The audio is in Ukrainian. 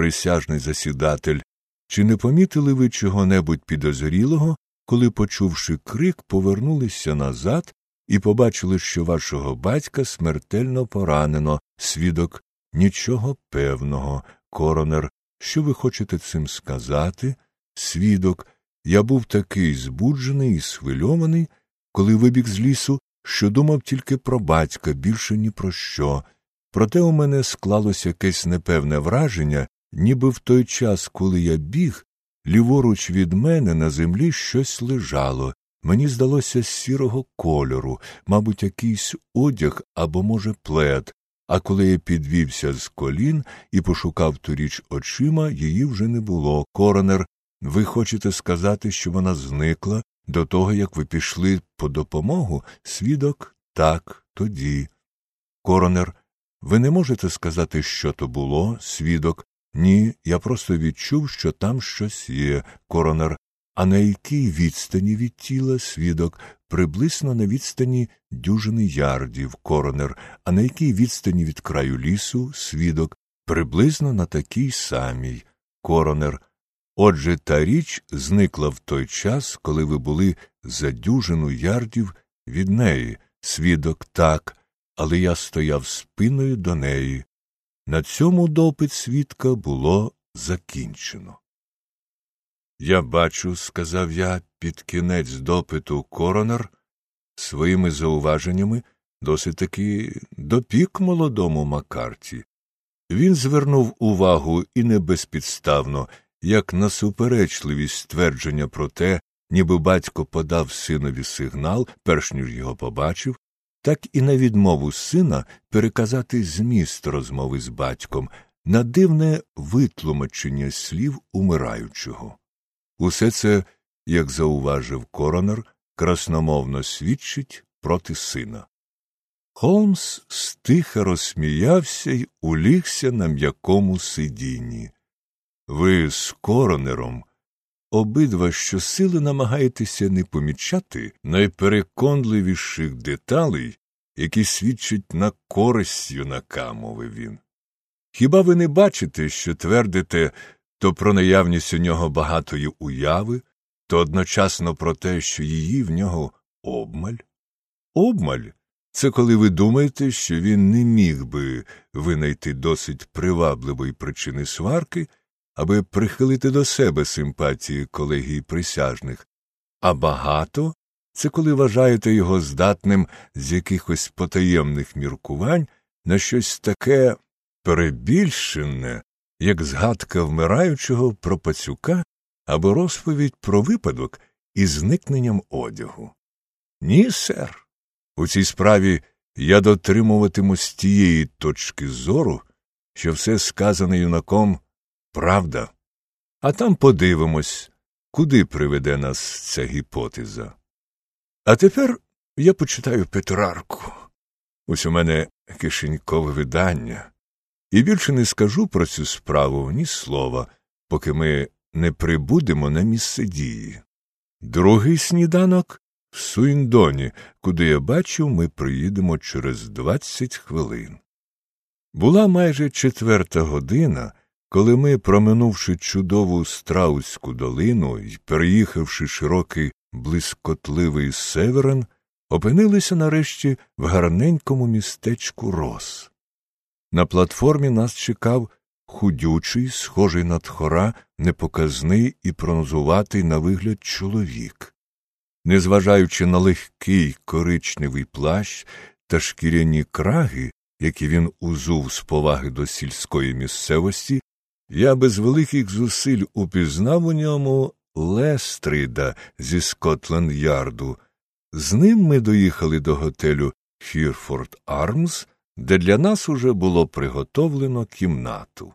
присяжний засідатель, чи не помітили ви чого-небудь підозрілого, коли, почувши крик, повернулися назад і побачили, що вашого батька смертельно поранено, свідок нічого певного, коронер. Що ви хочете цим сказати? Свідок, я був такий збуджений і схвильований, коли вибіг з лісу, що думав тільки про батька, більше ні про що. Проте у мене склалося якесь непевне враження, ніби в той час, коли я біг, ліворуч від мене на землі щось лежало. Мені здалося сірого кольору, мабуть, якийсь одяг або, може, плед, а коли я підвівся з колін і пошукав ту річ очима, її вже не було. Коронер, ви хочете сказати, що вона зникла до того, як ви пішли по допомогу? Свідок так, тоді. Коронер, ви не можете сказати, що то було, свідок? Ні, я просто відчув, що там щось є, коронер. А на якій відстані від тіла свідок, приблизно на відстані дюжини ярдів, коронер, а на якій відстані від краю лісу свідок, приблизно на такій самій, коронер. Отже, та річ зникла в той час, коли ви були за дюжину ярдів від неї, свідок так, але я стояв спиною до неї. На цьому допит свідка було закінчено. Я бачу, сказав я під кінець допиту коронер, своїми зауваженнями досить таки допік молодому Макарті. Він звернув увагу і не безпідставно, як на суперечливість ствердження про те, ніби батько подав синові сигнал, перш ніж його побачив, так і на відмову сина переказати зміст розмови з батьком на дивне витлумачення слів умираючого. Усе це, як зауважив коронер, красномовно свідчить проти сина. Холмс стиха розсміявся й улігся на м'якому сидінні. Ви з коронером обидва щосили намагаєтеся не помічати найпереконливіших деталей, які свідчать на користь юнака, мовив він. Хіба ви не бачите, що твердите то про наявність у нього багатої уяви, то одночасно про те, що її в нього обмаль? Обмаль це коли ви думаєте, що він не міг би винайти досить привабливої причини сварки, аби прихилити до себе симпатії колегії присяжних, а багато це коли вважаєте його здатним з якихось потаємних міркувань на щось таке перебільшене, як згадка вмираючого про пацюка або розповідь про випадок із зникненням одягу. Ні, сер. У цій справі я дотримуватимусь тієї точки зору, що все сказане юнаком правда. А там подивимось, куди приведе нас ця гіпотеза. А тепер я почитаю Петрарку. Ось у мене кишенькове видання, і більше не скажу про цю справу ні слова, поки ми не прибудемо на місце дії. Другий сніданок в Суіндоні, куди я бачив, ми приїдемо через двадцять хвилин. Була майже четверта година, коли ми, проминувши чудову страуську долину і переїхавши широкий блискотливий северен, опинилися нарешті в гарненькому містечку Рос. На платформі нас чекав худючий, схожий на тхора, непоказний і пронозуватий на вигляд чоловік. Незважаючи на легкий коричневий плащ та шкіряні краги, які він узув з поваги до сільської місцевості, я без великих зусиль упізнав у ньому Лестрида зі Скотланд Ярду. З ним ми доїхали до готелю Хірфорд Армс, де для нас уже було приготовлено кімнату.